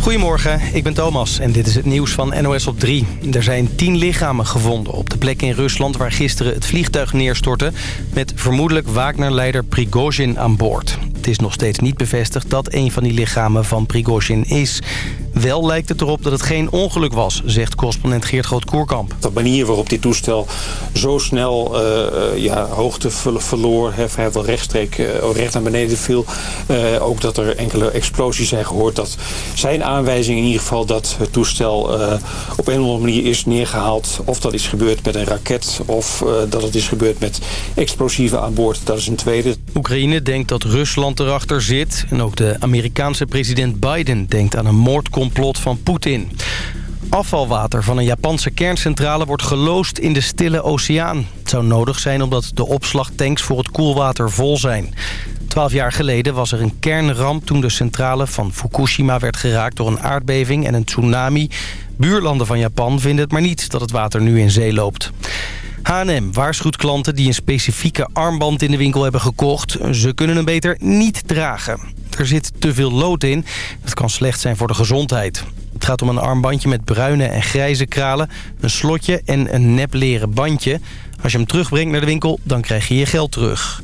Goedemorgen, ik ben Thomas en dit is het nieuws van NOS op 3. Er zijn tien lichamen gevonden op de plek in Rusland... waar gisteren het vliegtuig neerstortte... met vermoedelijk Wagner-leider Prigozhin aan boord. Het is nog steeds niet bevestigd dat een van die lichamen van Prigozhin is. Wel lijkt het erop dat het geen ongeluk was, zegt correspondent Geert Groot-Koerkamp. De manier waarop dit toestel zo snel uh, ja, hoogte verloor, hij wel rechtstreeks uh, recht naar beneden viel. Uh, ook dat er enkele explosies zijn gehoord. Dat zijn aanwijzing in ieder geval dat het toestel op een of andere manier is neergehaald. Of dat is gebeurd met een raket of dat het is gebeurd met explosieven aan boord. Dat is een tweede. Oekraïne denkt dat Rusland erachter zit. En ook de Amerikaanse president Biden denkt aan een moordcomplot van Poetin. Afvalwater van een Japanse kerncentrale wordt geloosd in de stille oceaan. Het zou nodig zijn omdat de opslagtanks voor het koelwater vol zijn. Twaalf jaar geleden was er een kernramp toen de centrale van Fukushima werd geraakt door een aardbeving en een tsunami. Buurlanden van Japan vinden het maar niet dat het water nu in zee loopt. H&M waarschuwt klanten die een specifieke armband in de winkel hebben gekocht. Ze kunnen hem beter niet dragen. Er zit te veel lood in. Dat kan slecht zijn voor de gezondheid. Het gaat om een armbandje met bruine en grijze kralen, een slotje en een nep leren bandje. Als je hem terugbrengt naar de winkel, dan krijg je je geld terug.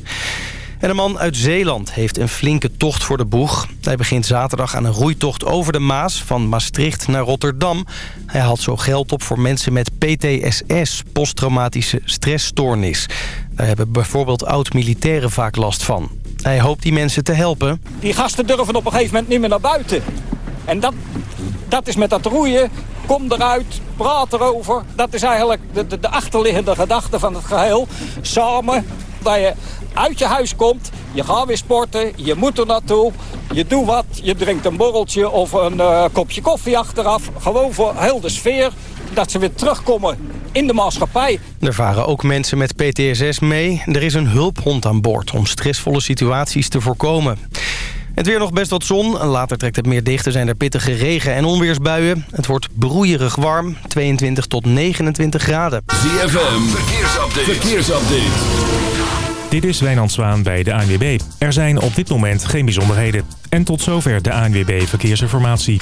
En een man uit Zeeland heeft een flinke tocht voor de boeg. Hij begint zaterdag aan een roeitocht over de Maas van Maastricht naar Rotterdam. Hij haalt zo geld op voor mensen met PTSS, posttraumatische stressstoornis. Daar hebben bijvoorbeeld oud-militairen vaak last van. Hij hoopt die mensen te helpen. Die gasten durven op een gegeven moment niet meer naar buiten. En dat, dat is met dat roeien. Kom eruit, praat erover. Dat is eigenlijk de, de, de achterliggende gedachte van het geheel. Samen, dat je uit je huis komt, je gaat weer sporten, je moet er naartoe, je doet wat, je drinkt een borreltje of een uh, kopje koffie achteraf. Gewoon voor heel de sfeer, dat ze weer terugkomen in de maatschappij. Er varen ook mensen met PTSS mee. Er is een hulphond aan boord om stressvolle situaties te voorkomen. Het weer nog best wat zon. Later trekt het meer dicht. Er zijn er pittige regen- en onweersbuien. Het wordt broeierig warm. 22 tot 29 graden. ZFM, verkeersupdate. verkeersupdate. Dit is Wijnand Zwaan bij de ANWB. Er zijn op dit moment geen bijzonderheden. En tot zover de ANWB Verkeersinformatie.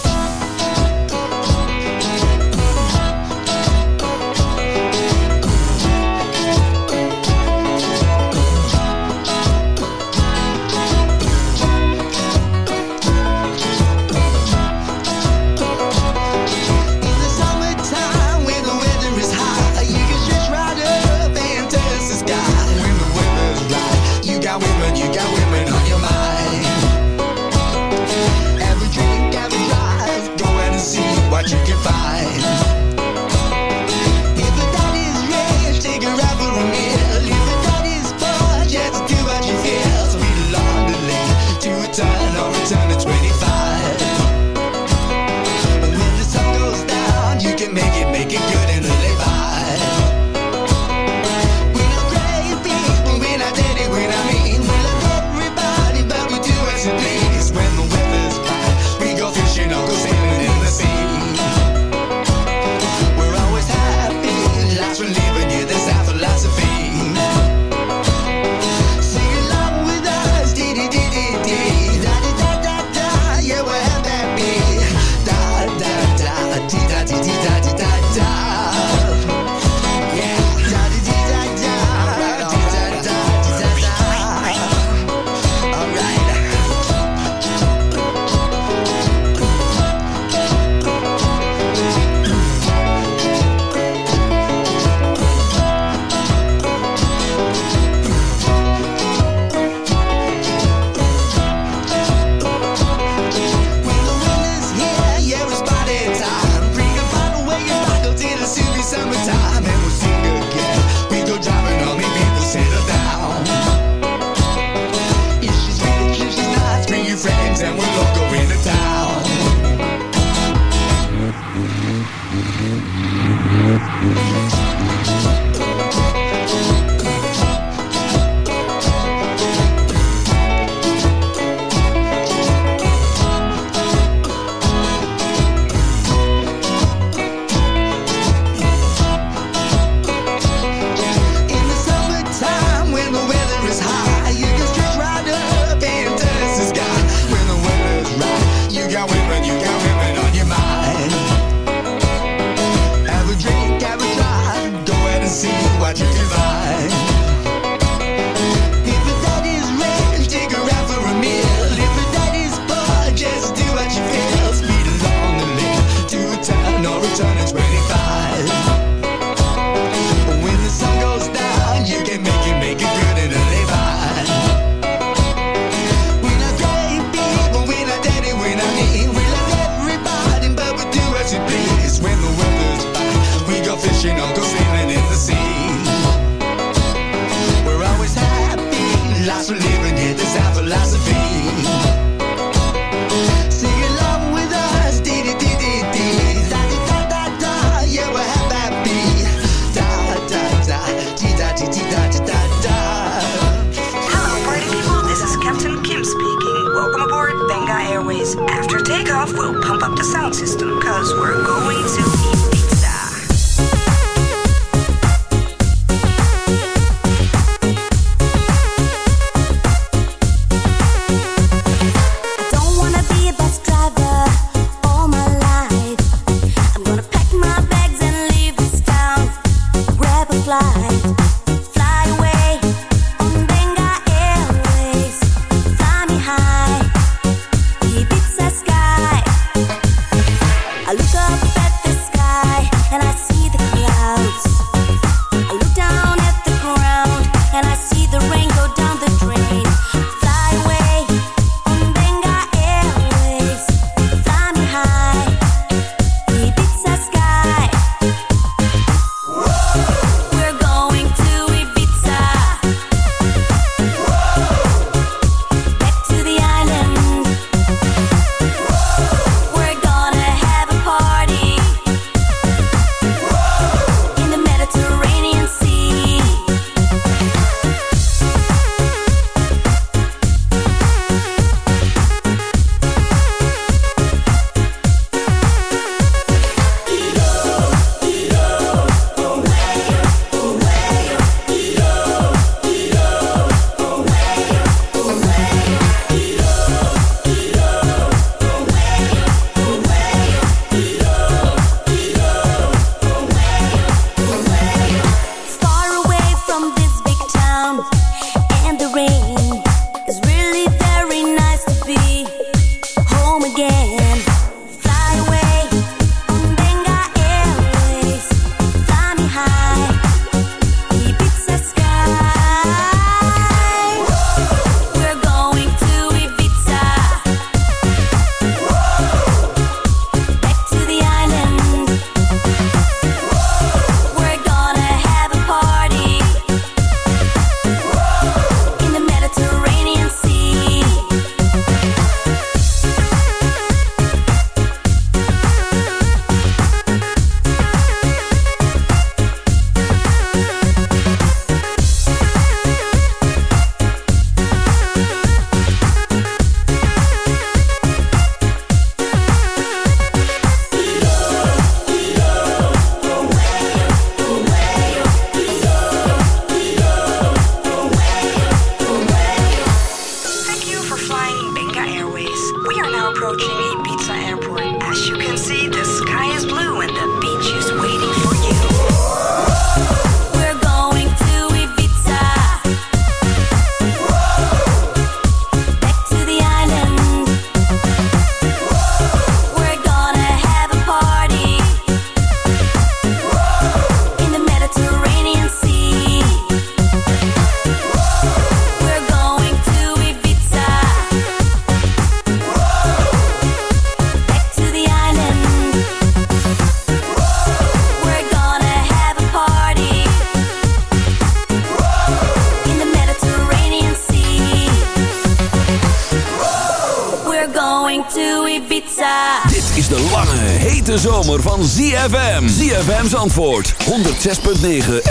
Zandvoort. 106.9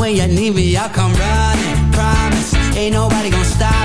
When you need me, I'll come running. Promise, ain't nobody gonna stop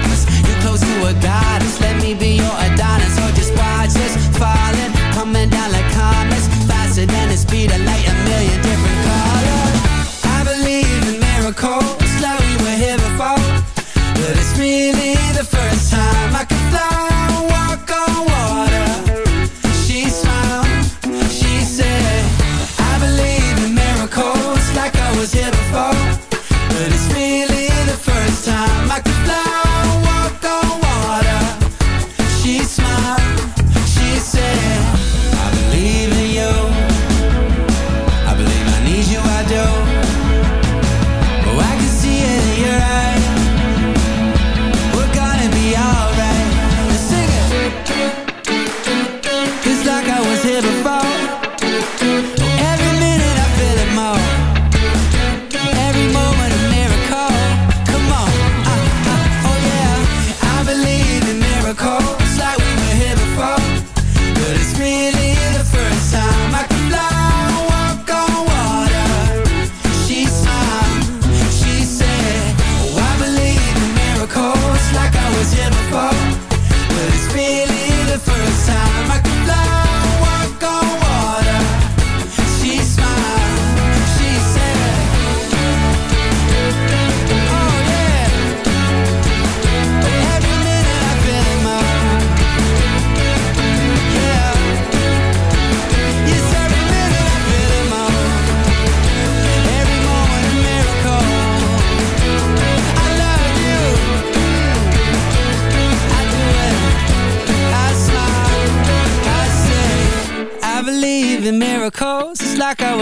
far. Well, it's really the first time.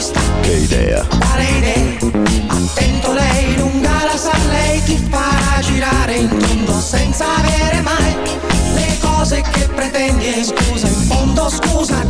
sta? Che idea? Quale idea? Attento lei lunga la sa lei ti farà girare in tondo senza avere mai le cose che pretendi e scusa in fondo scusa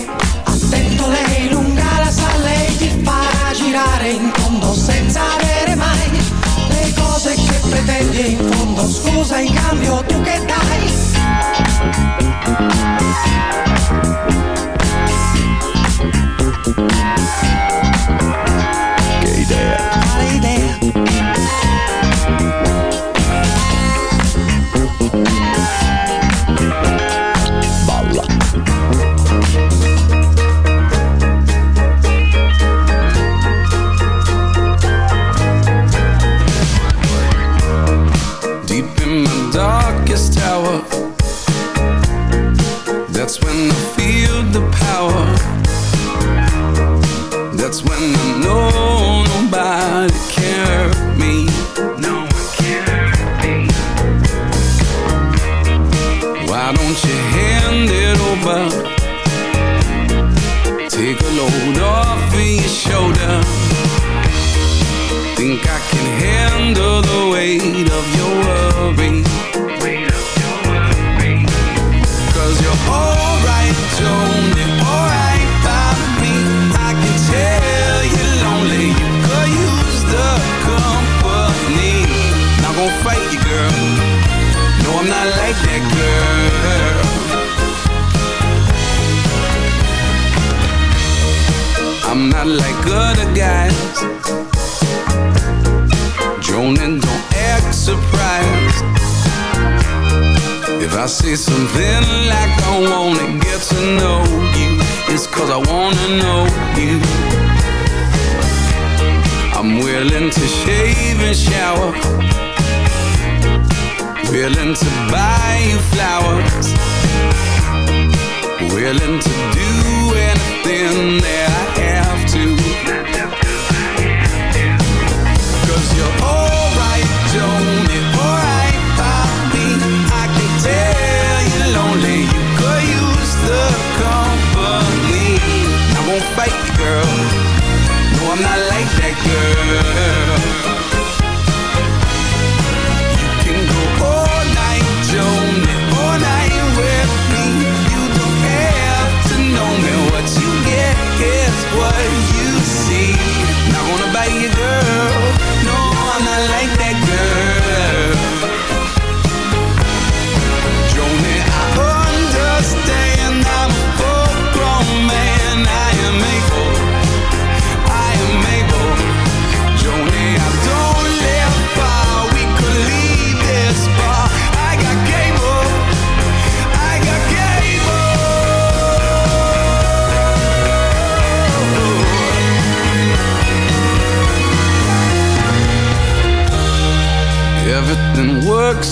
Pretendi in fondo scusa in cambio tu che dai That's when I know nobody hurt me. No one can me. Why don't you hand it over? Take a load off of your shoulder. Think I can handle the weight of your worry like that, girl I'm not like other guys. Joan and don't act surprised If I say something like I wanna get to know you It's cause I wanna know you. I'm willing to shave and shower willing to buy you flowers, willing to do anything that I have to. Cause you're alright, Joni, alright by me. I can tell you're lonely, you could use the company. I won't fight, you, girl. No, I'm not like that girl.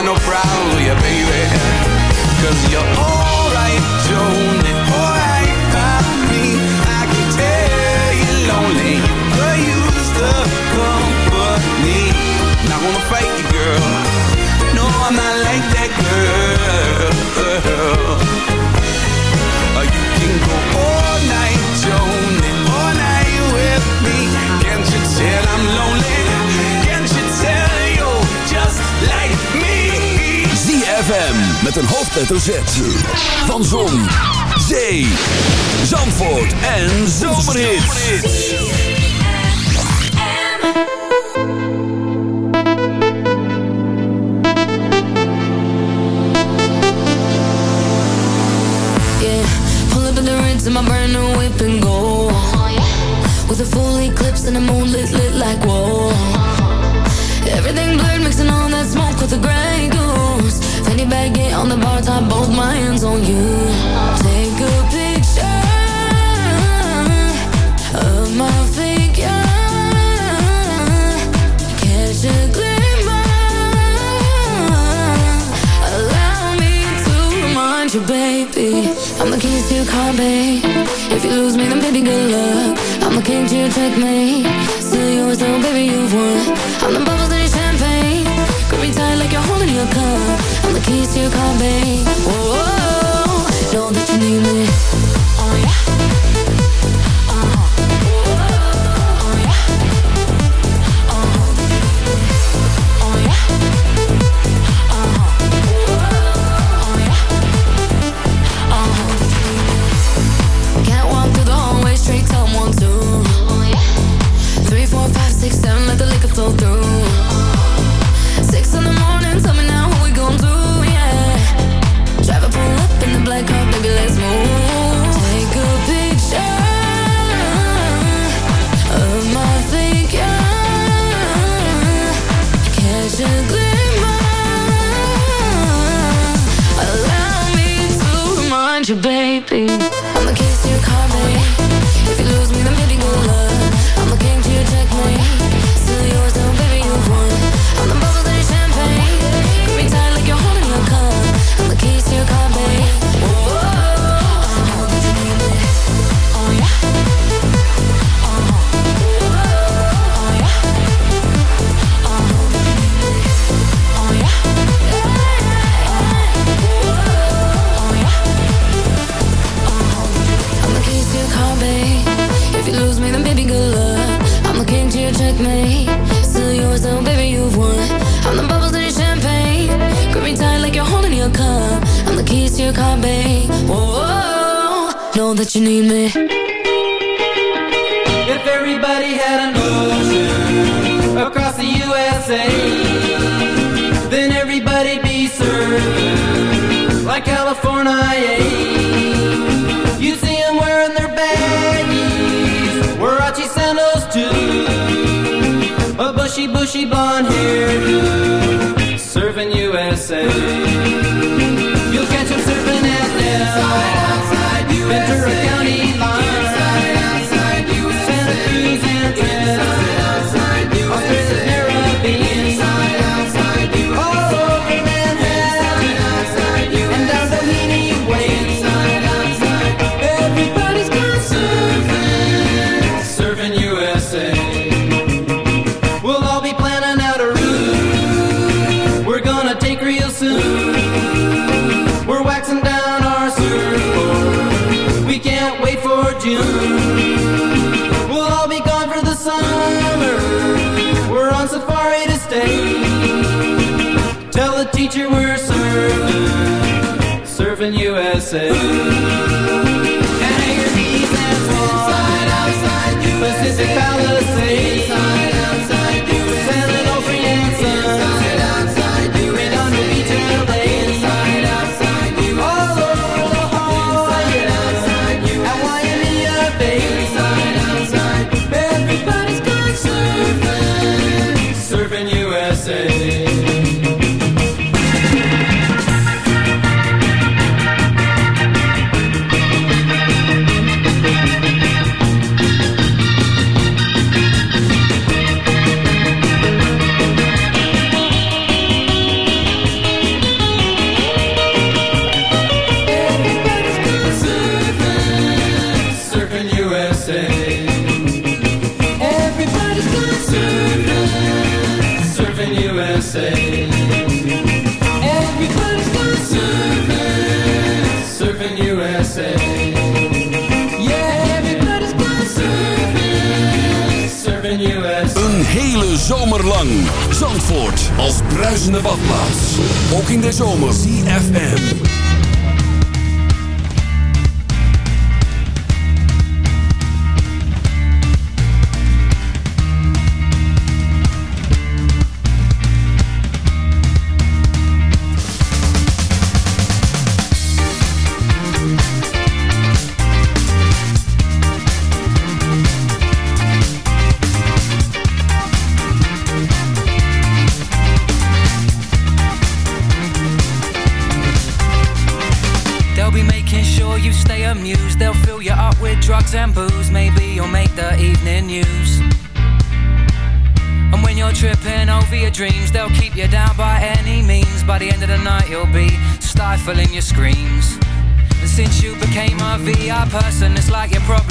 got no problem with you, baby. Cause you're alright, Joni, alright by me. I can tell you're lonely, you could use the company. Not gonna fight you, girl. No, I'm not like that girl. You can go all ZFM met een hoofdletter Z. Van Zon, Zee, Zandvoort en Zomerhits. Yeah, pull up in the in my brand new whip and go. With a full eclipse and the moon lit, like whoa. Everything blurred, mixing all that smoke with the gray. Baguette on the bar top, both my hands on you. Take a picture of my figure. Catch a glimmer. Allow me to remind you, baby. I'm the keys to your car, babe. If you lose me, then baby, good luck. I'm the king to your checkmate. Still yours, though, baby, you've won. I'm the bubbles in your champagne. Grip me tight like you're holding your cup. Keys to car. Whoa, whoa, baby.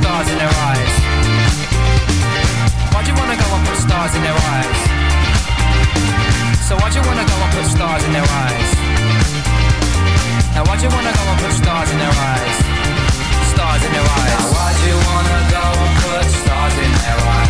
stars in their eyes? Why'd you wanna go and put stars in their eyes? So why'd you wanna go and put stars in their eyes? Now why'd you wanna go and put stars in their eyes? Stars in their eyes. Now why'd you wanna go and put stars in their eyes?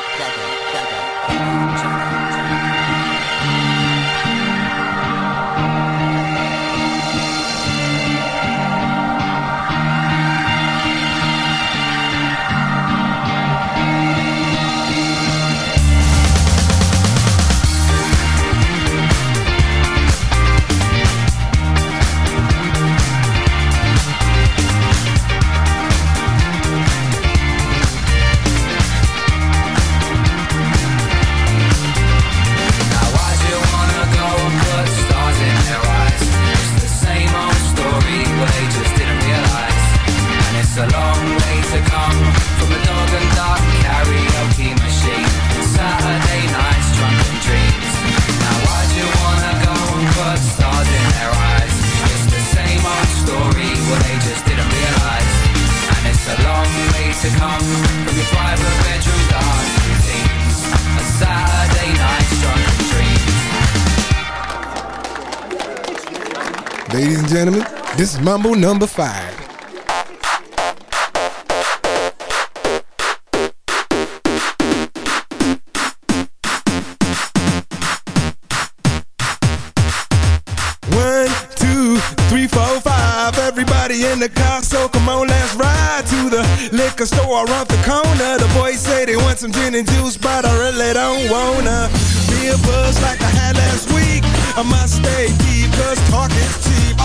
Ladies and gentlemen, this is Mambo number five. Liquor store around the corner. The boys say they want some gin and juice, but I really don't wanna be a buzz like I had last week. I must stay deep, cause talk is cheap.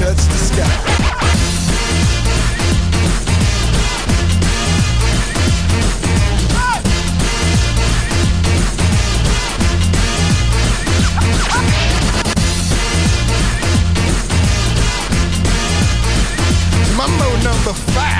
touch the sky. Number five.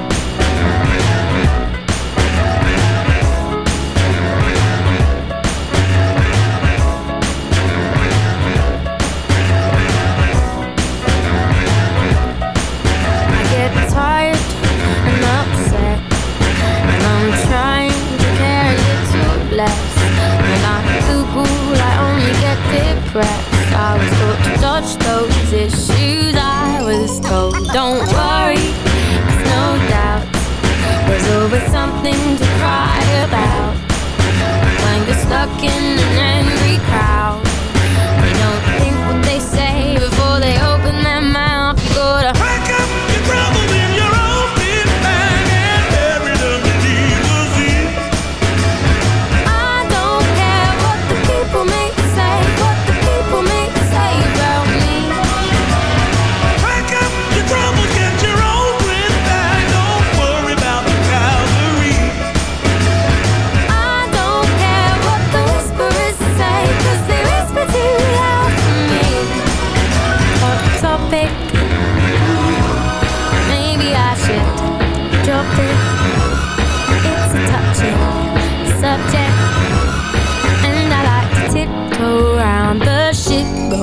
looking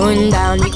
going down.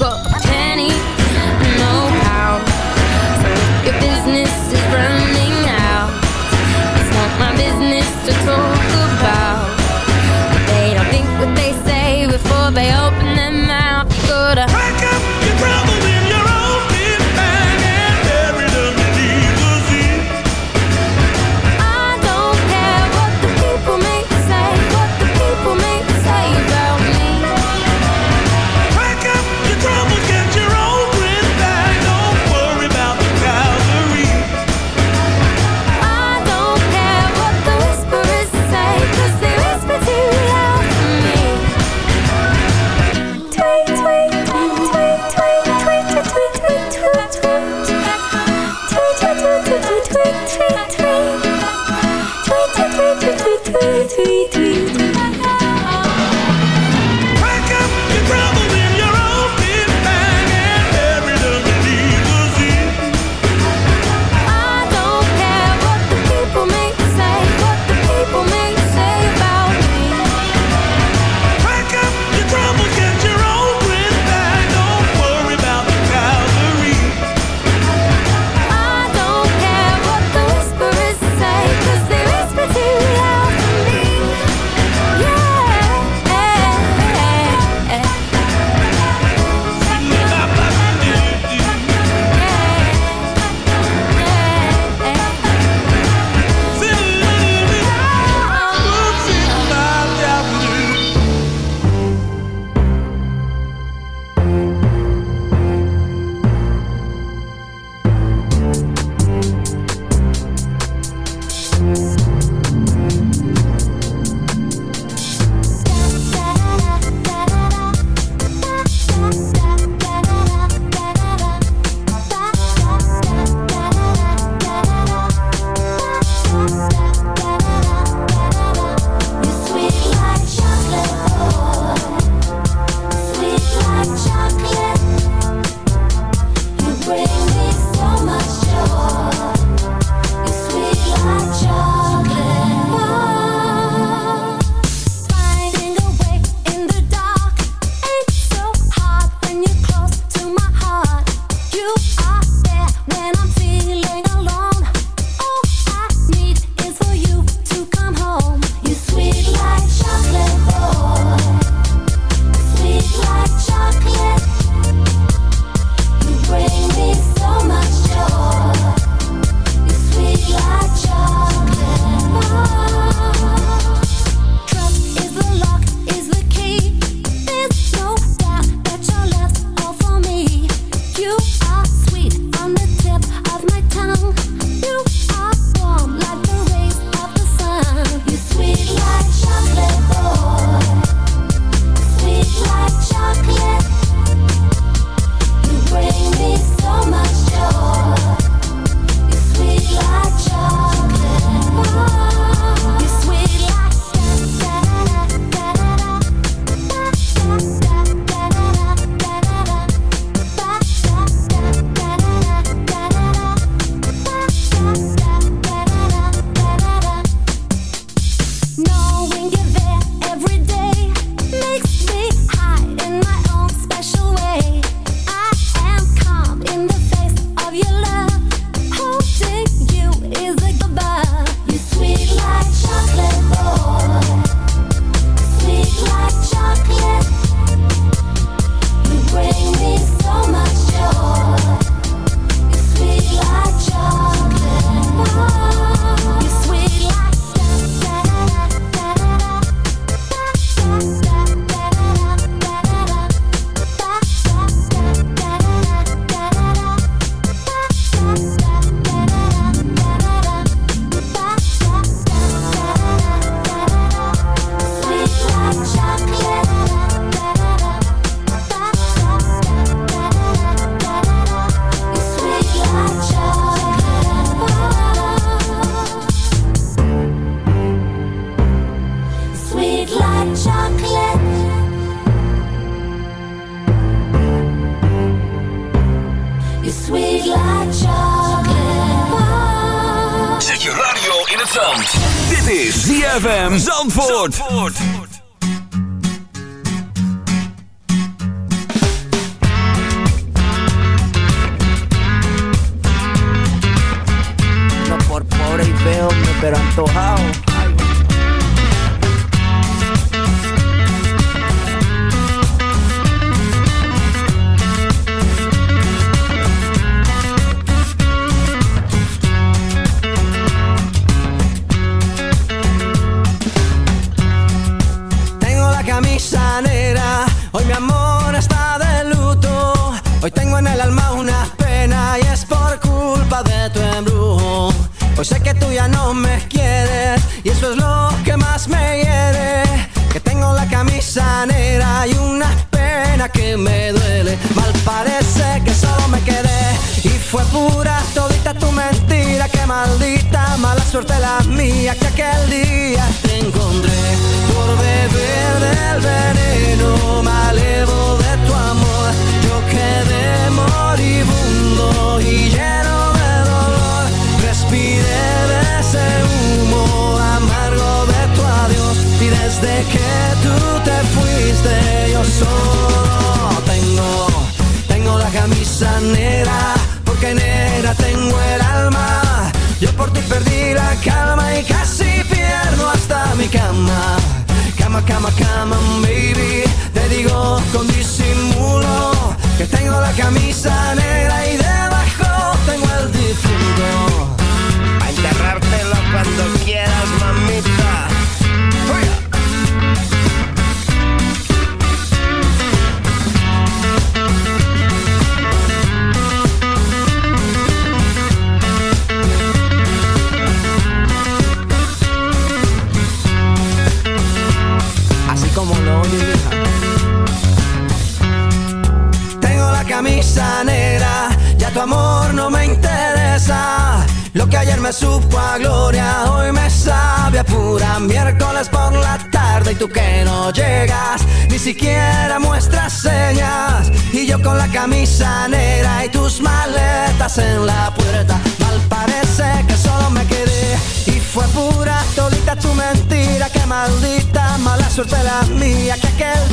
culpa es la mía que aquel